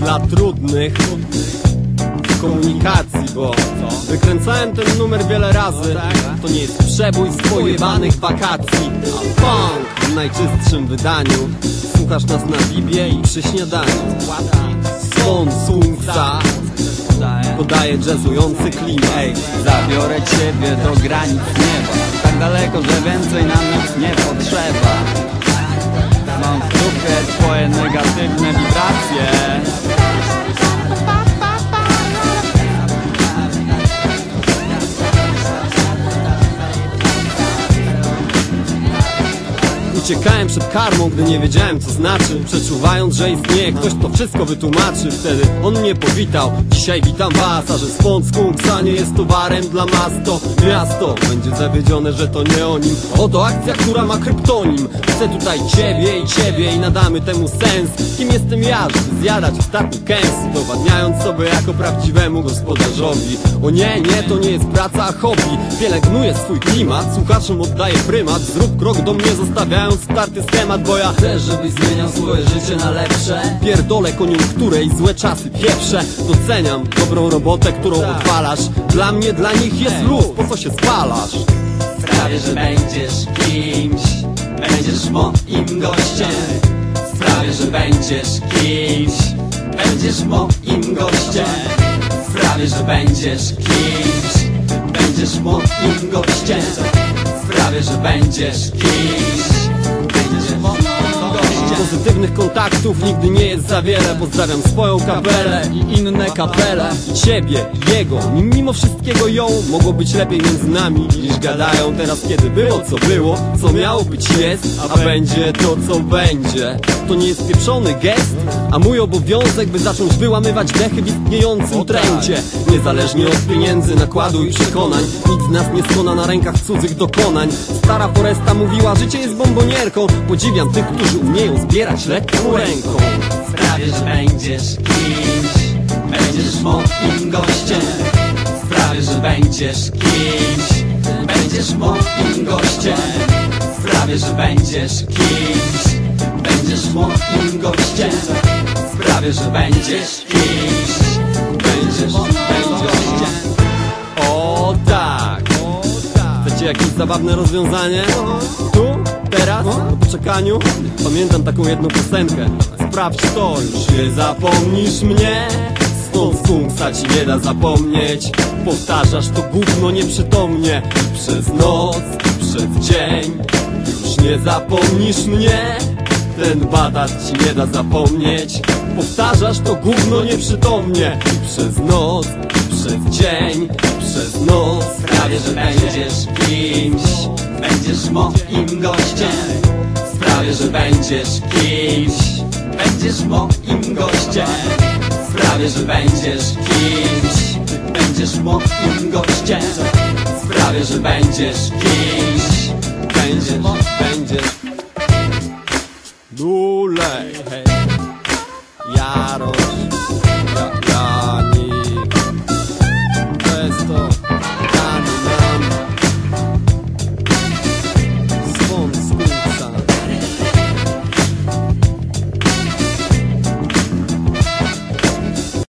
dla trudnych w komunikacji, bo wykręcałem ten numer wiele razy. To nie jest przebój z pojebanych wakacji, a funk w najczystszym wydaniu. Słuchasz nas na Bibie i przy śniadaniu. Swon Sungsa podaje jazzujący klimat. Ej, zabiorę ciebie do granic nieba Tak daleko, że więcej nam nic nie potrzeba Mam w dupie twoje negatywne wibracje Uciekałem przed karmą, gdy nie wiedziałem co znaczy. Przeczuwając, że istnieje ktoś, kto wszystko wytłumaczy. Wtedy on mnie powitał, dzisiaj witam was A że spąd skunksa nie jest towarem dla mas To miasto będzie zawiedzione, że to nie o nim. Oto akcja, która ma kryptonim. Chcę tutaj ciebie i ciebie i nadamy temu sens. Kim jestem ja, żeby zjadać ostatni kęs? Udowadniając sobie jako prawdziwemu gospodarzowi. O nie, nie, to nie jest praca, a hobby. Pielęgnuję swój klimat, słuchaczom oddaję prymat. Zrób krok do mnie, zostawiając starty schemat Bo ja Chcesz, żebyś zmieniał swoje życie na lepsze? pierdolę koniunkturę i złe czasy pieprze. Doceniam dobrą robotę, którą odwalasz Dla mnie, dla nich jest luz, po co się spalasz? Sprawię, że będziesz kimś. Będziesz moim gościem. Sprawię, że będziesz kimś. Będziesz moim gościem. Sprawię, że będziesz kimś. Będziesz moim gościem. Sprawię, że będziesz kimś Pozytywnych kontaktów nigdy nie jest za wiele. Pozdrawiam swoją kapelę i inne kapele. Ciebie, jego, mimo wszystkiego ją. Mogło być lepiej między nami niż gadają. Teraz kiedy było co było Co miało być jest, a będzie to co będzie. To nie jest pieprzony gest, a mój obowiązek By zacząć wyłamywać dechy w istniejącym trendzie. Niezależnie od pieniędzy, nakładu i przekonań Nic nas nie skona na rękach cudzych dokonań. Stara Foresta mówiła, życie jest bombonierką. Podziwiam tych, którzy umieją zbierać lekką ręką. Sprawię, że będziesz kimś Będziesz moim gościem. Sprawię, że będziesz kimś Będziesz moim gościem. Sprawię, że będziesz kimś Będziesz moim gościem. Sprawię, że będziesz kimś Będziesz moim gościem. O tak. Chcecie jakieś zabawne rozwiązanie? Tu? Teraz? Po poczekaniu? Pamiętam taką jedną piosenkę. Sprawdź to, już nie zapomnisz mnie. Stąd funkcja ci nie da zapomnieć. Powtarzasz to gówno nieprzytomnie. Przez noc, przez dzień Już nie zapomnisz mnie. Ten batat ci nie da zapomnieć. Powtarzasz to gówno nieprzytomnie. Przez noc, przez dzień, przez noc Sprawię, że będziesz kimś. Będziesz moim gościem. Sprawię, że będziesz kimś. Będziesz moim gościem. Sprawię, że będziesz kimś. Będziesz moim gościem. Sprawię, że będziesz kimś. Będziesz, będziesz. Dulej